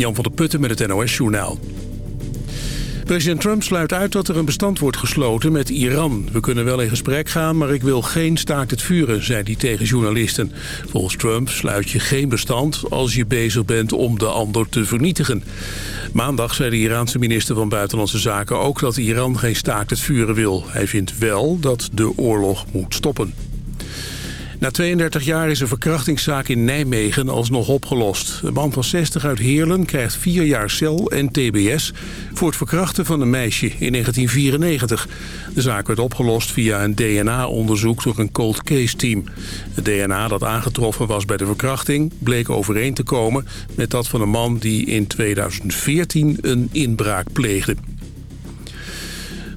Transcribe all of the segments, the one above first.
Jan van der Putten met het NOS Journaal. President Trump sluit uit dat er een bestand wordt gesloten met Iran. We kunnen wel in gesprek gaan, maar ik wil geen staakt het vuren, zei hij tegen journalisten. Volgens Trump sluit je geen bestand als je bezig bent om de ander te vernietigen. Maandag zei de Iraanse minister van Buitenlandse Zaken ook dat Iran geen staakt het vuren wil. Hij vindt wel dat de oorlog moet stoppen. Na 32 jaar is een verkrachtingszaak in Nijmegen alsnog opgelost. Een man van 60 uit Heerlen krijgt 4 jaar cel en tbs... voor het verkrachten van een meisje in 1994. De zaak werd opgelost via een DNA-onderzoek door een cold case team. Het DNA dat aangetroffen was bij de verkrachting... bleek overeen te komen met dat van een man die in 2014 een inbraak pleegde.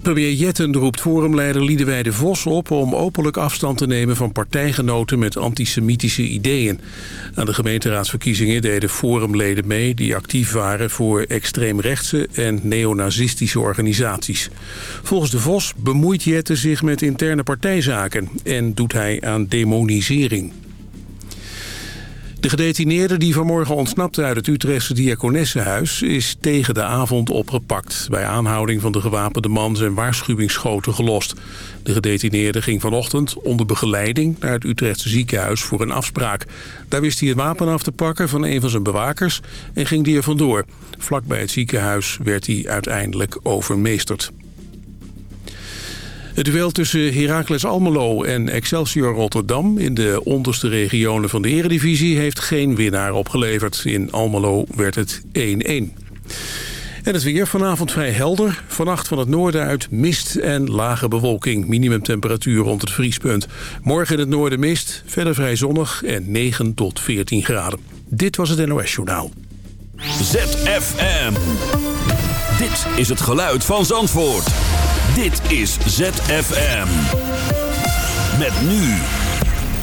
Premier Jetten roept forumleider Liedewijde Vos op om openlijk afstand te nemen van partijgenoten met antisemitische ideeën. Aan de gemeenteraadsverkiezingen deden forumleden mee die actief waren voor extreemrechtse en neonazistische organisaties. Volgens de Vos bemoeit Jetten zich met interne partijzaken en doet hij aan demonisering. De gedetineerde die vanmorgen ontsnapte uit het Utrechtse Diakonessenhuis is tegen de avond opgepakt. Bij aanhouding van de gewapende man zijn waarschuwingsschoten gelost. De gedetineerde ging vanochtend onder begeleiding naar het Utrechtse ziekenhuis voor een afspraak. Daar wist hij het wapen af te pakken van een van zijn bewakers en ging die er vandoor. Vlak bij het ziekenhuis werd hij uiteindelijk overmeesterd. Het duel tussen Heracles Almelo en Excelsior Rotterdam... in de onderste regionen van de eredivisie heeft geen winnaar opgeleverd. In Almelo werd het 1-1. En het weer vanavond vrij helder. Vannacht van het noorden uit mist en lage bewolking. Minimumtemperatuur rond het vriespunt. Morgen in het noorden mist, verder vrij zonnig en 9 tot 14 graden. Dit was het NOS Journaal. ZFM. Dit is het geluid van Zandvoort. Dit is ZFM. Met nu.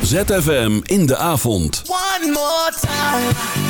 ZFM in de avond. One more time.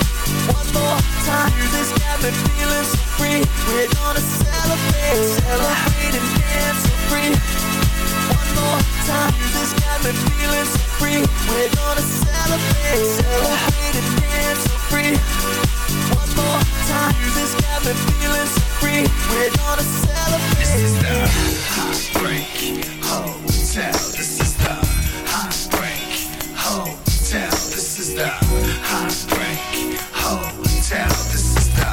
More time. Music's got me feeling so free. We're gonna celebrate, celebrate and dance so free. One more time. Music's got me feeling so free. We're gonna celebrate, celebrate and dance so free. One more time, this got me feeling so free. We're gonna celebrate. This is the heartbreak hotel. This is the heartbreak hotel. This is the heartbreak hotel. This is the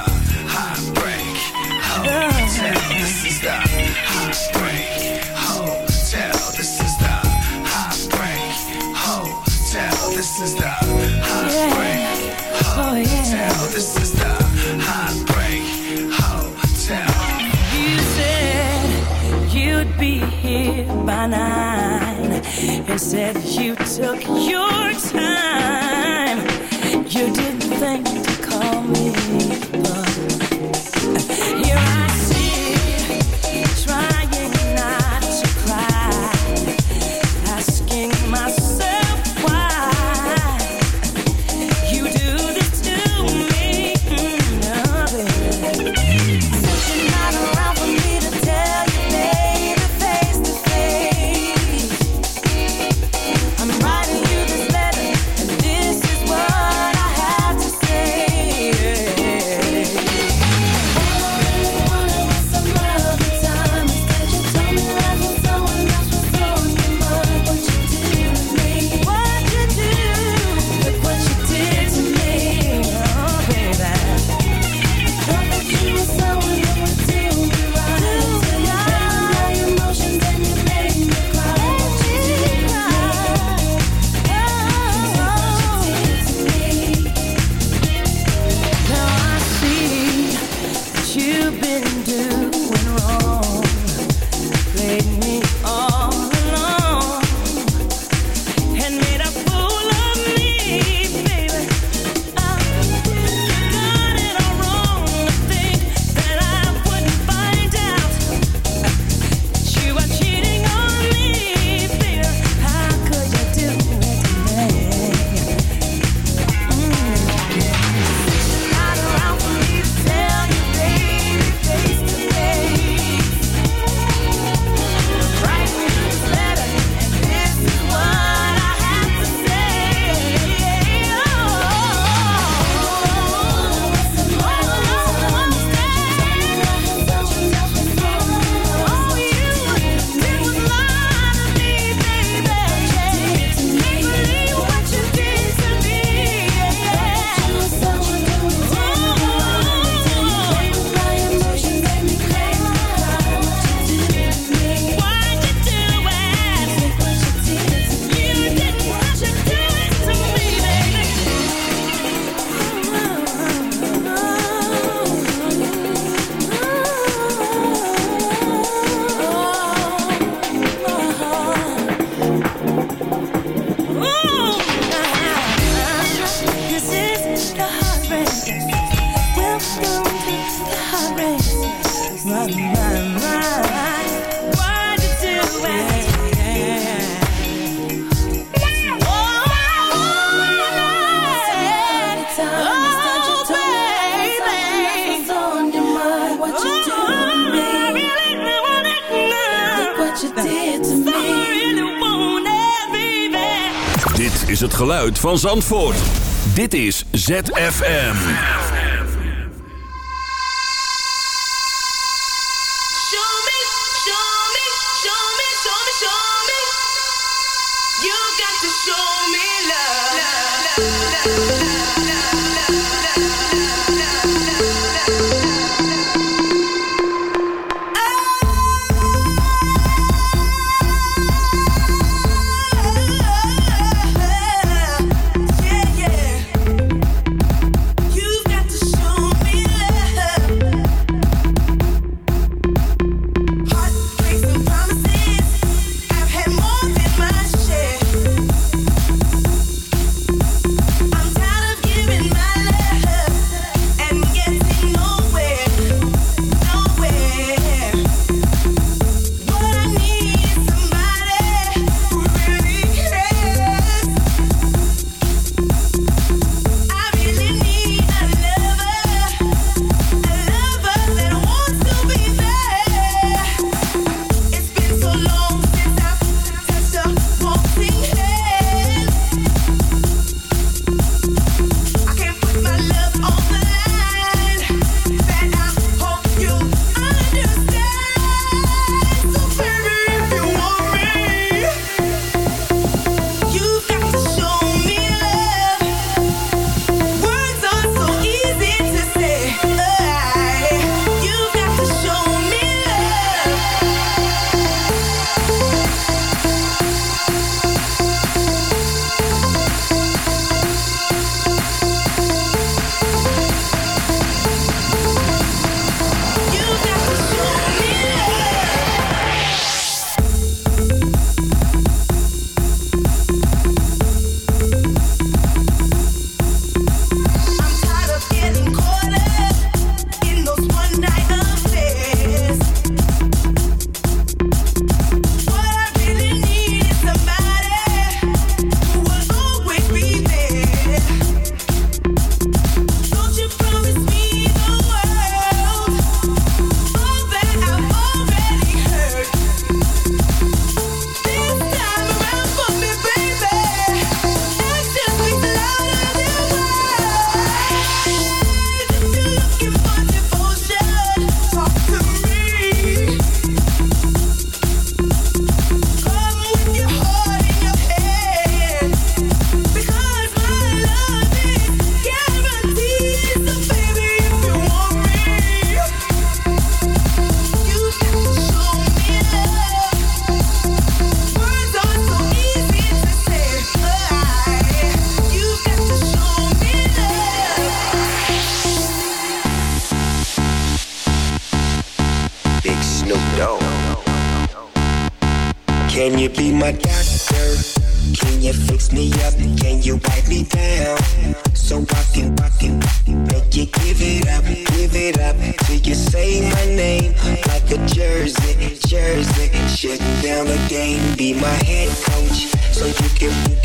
heartbreak hotel. This is the heartbreak hotel. This is the heartbreak hotel. This is the heartbreak hotel. You said you'd be here by nine. You said you took is het geluid van Zandvoort. Dit is ZFM. Show. You.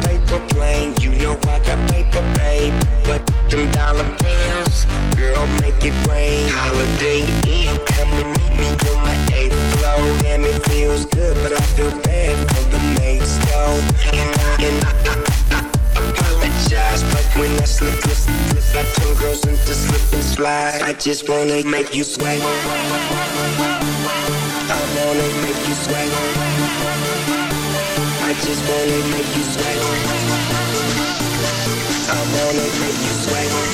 Paper plane. You know I got a paper, babe. But them dollar bills, girl, make it rain. Holiday Inn, come and meet me on my eighth floor. Damn, it feels good, but I feel bad for the mates, though. And I, and I, I, I apologize, but when I slip, slip, slip, I turn girls into slip and slide. I just wanna make you sweat. I wanna make you sweat. I just wanna make you sweat. I wanna make you sweat.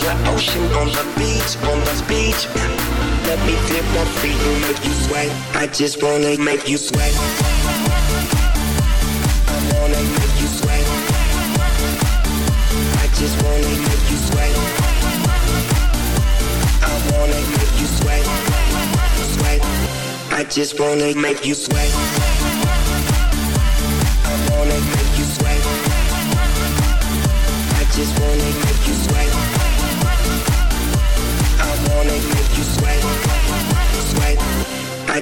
the ocean, on the beach, on the beach. Let me dip my feet and make you sweat. I just wanna make you sweat. I wanna make you sweat. I just wanna make you sweat. I wanna make you sweat. Sweat. I just wanna make you sweat. I wanna make you sweat. I just wanna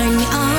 turn me on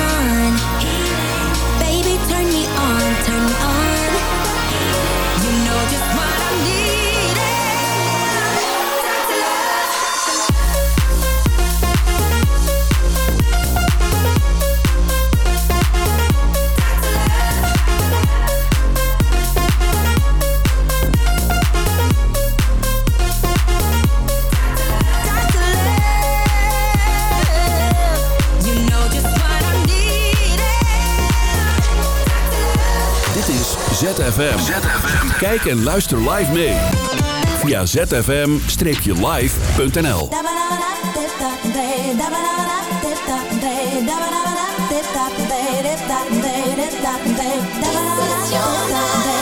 Kijk en luister live mee via zfm-live.nl It's your life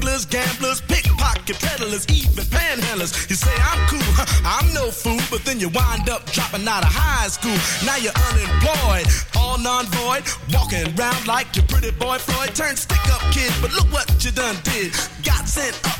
gamblers, pickpocket peddlers, even panhandlers. You say I'm cool, I'm no fool, but then you wind up dropping out of high school. Now you're unemployed, all non-void, walking around like your pretty boy Floyd. Turned stick-up kid, but look what you done did. Got sent up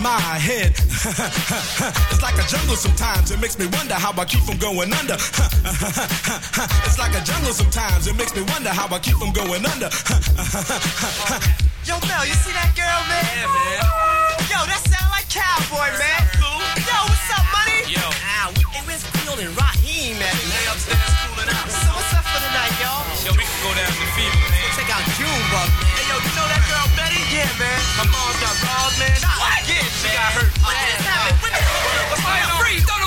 my head. it's like a jungle sometimes. It makes me wonder how I keep from going under. it's like a jungle sometimes. It makes me wonder how I keep from going under. Yo, Mel, you see that girl, man? Yeah, man. Yo, that sound like cowboy, man. cool. Yo, what's up, money? Yo. Ah, hey, where's Field and Raheem at? Lay upstairs cooling out. So what's up for the night, y'all? Yo, we can go down to the fever, man. Check out Junebug, man. Yeah, man. My mom's got robbed, man. What? Yeah, she got hurt. What just happened? What the- What's going on?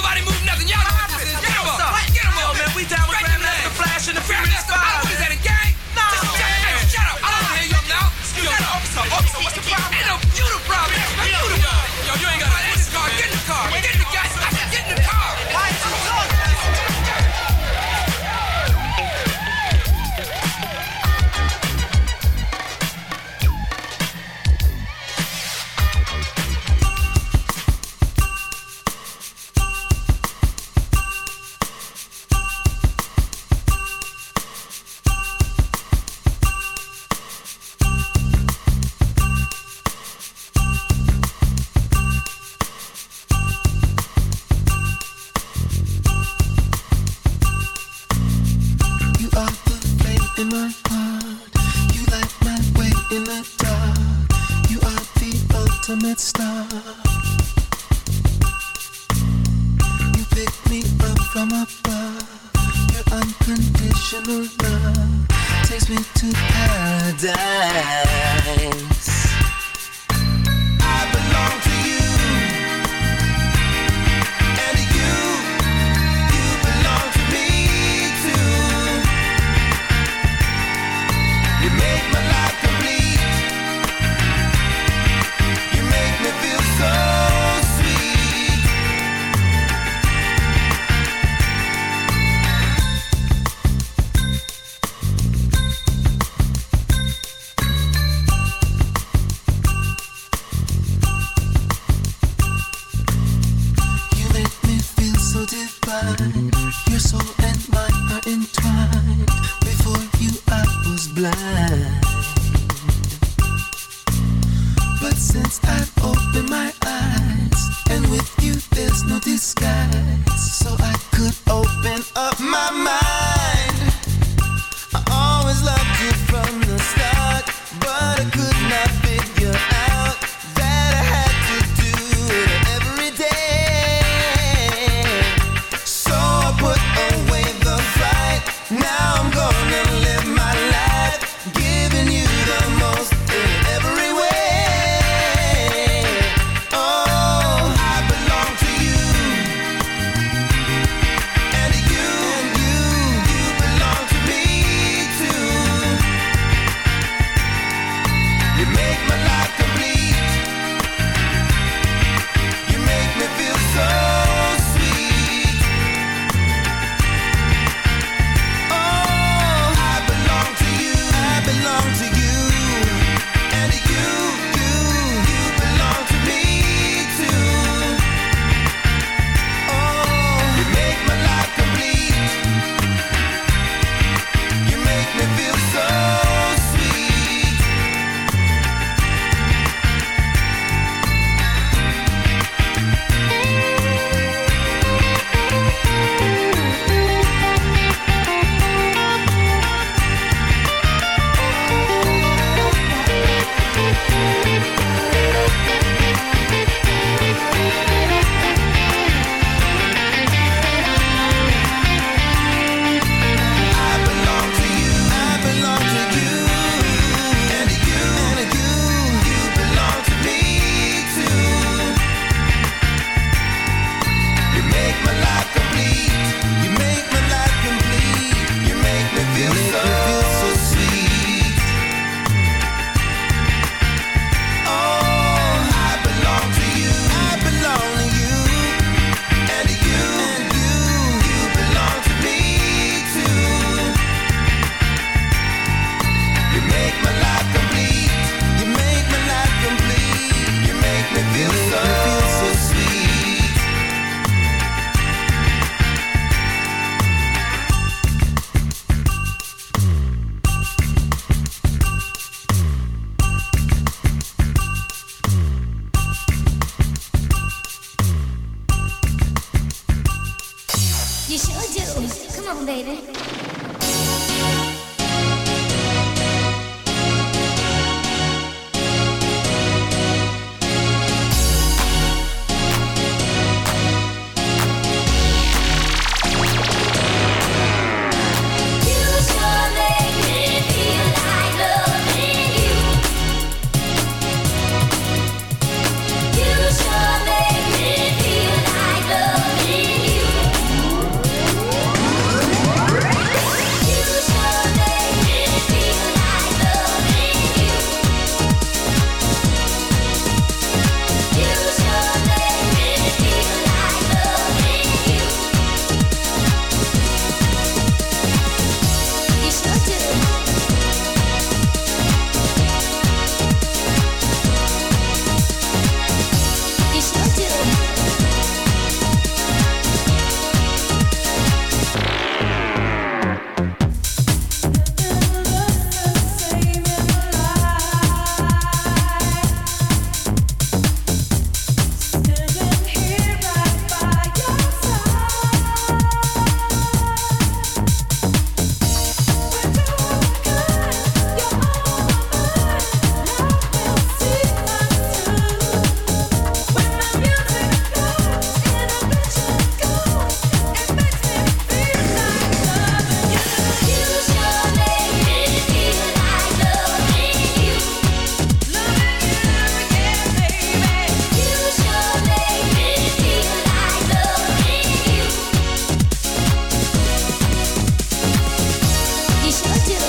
You sure do. Come on, baby.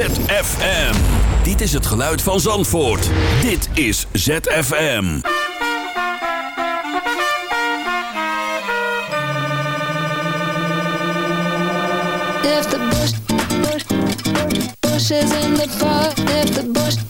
ZFM. Dit is het geluid van Zandvoort. Dit is ZFM. If the bush, bush, bush is in the park, if the bush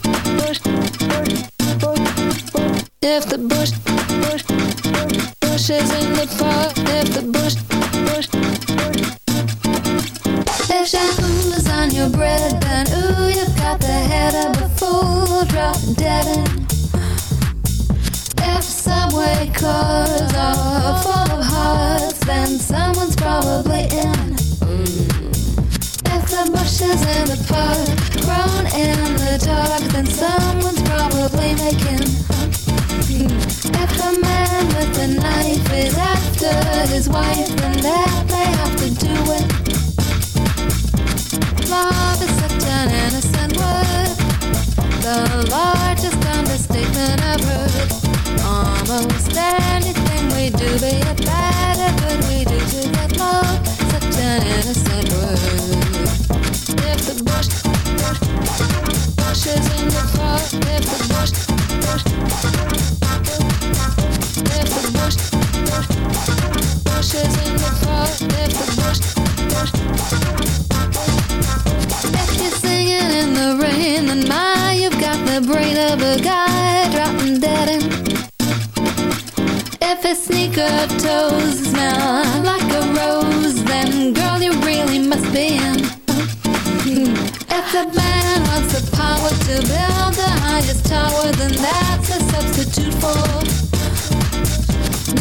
power, then that's a substitute for.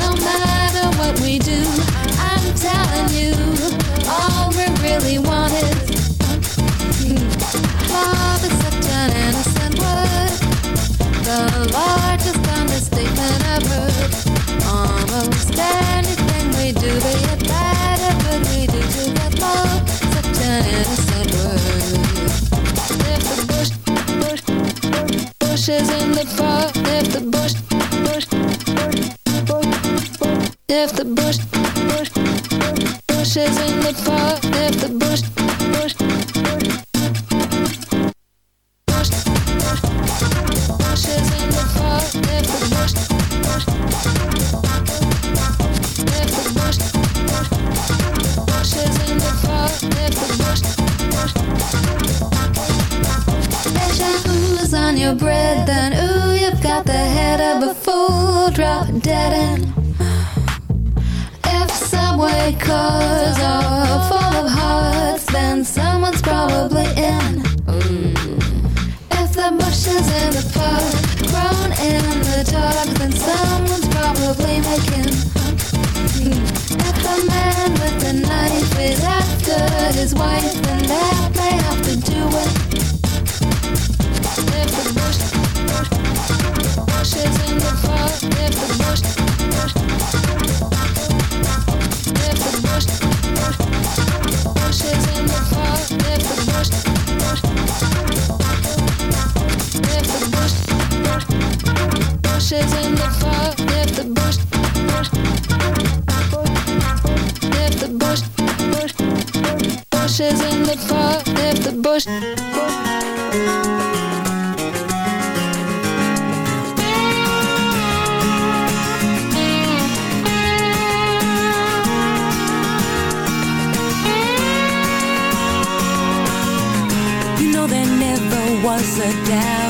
No matter what we do, I'm telling you, all we really want is love, acceptance, an innocent word. The largest understatement ever. Almost anything we do, they bush, bushes in the park, left the bush. You know there never was a doubt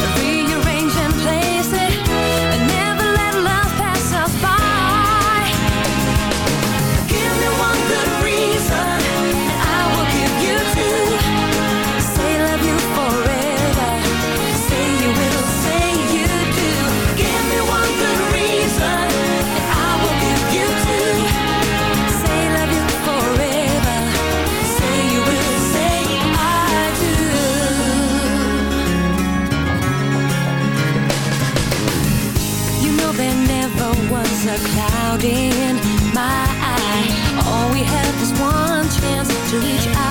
in my eye. All we have is one chance to reach out.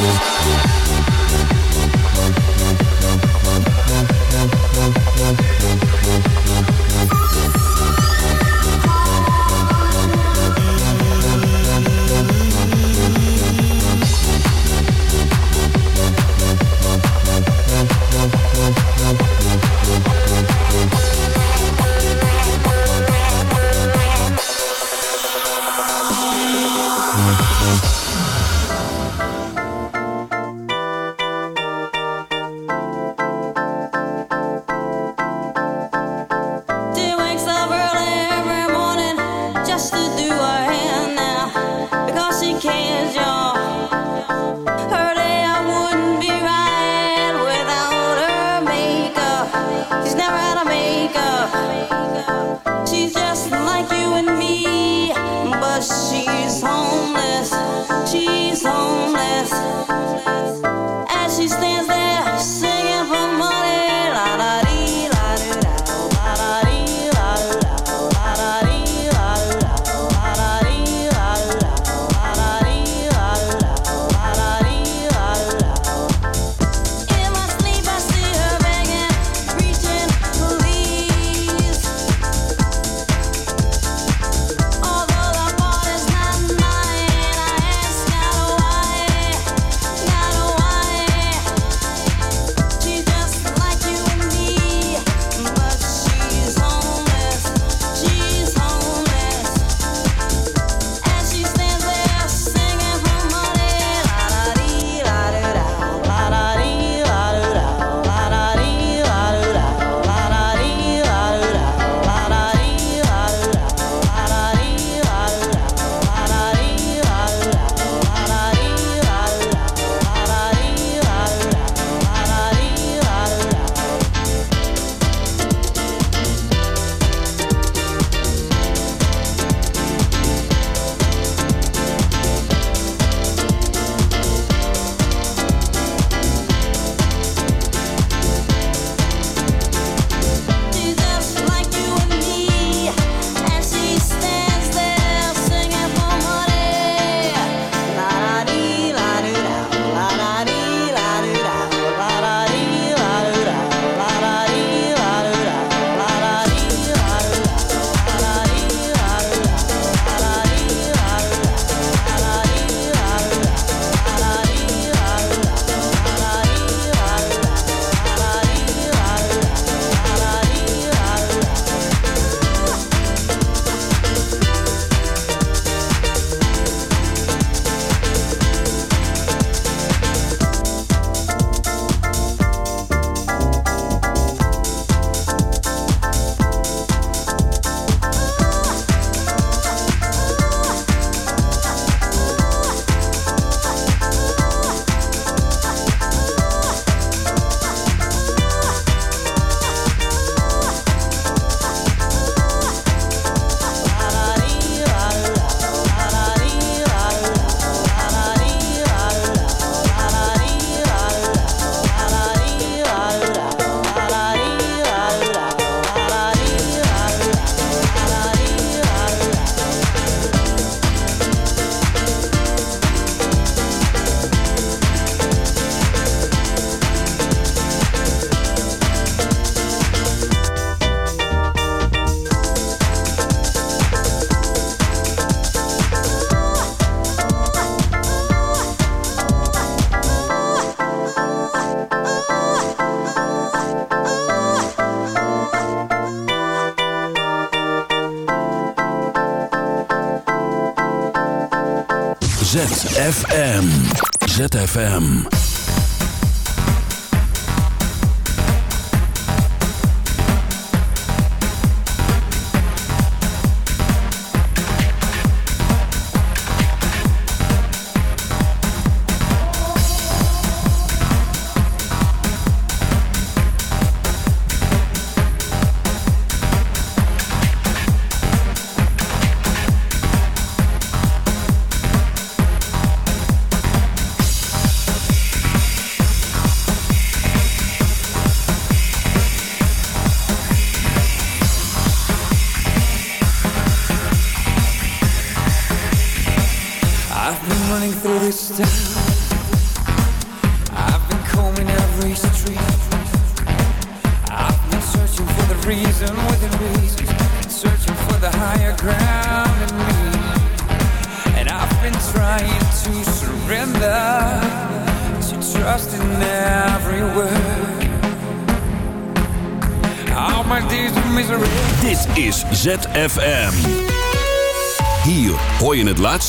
Yeah.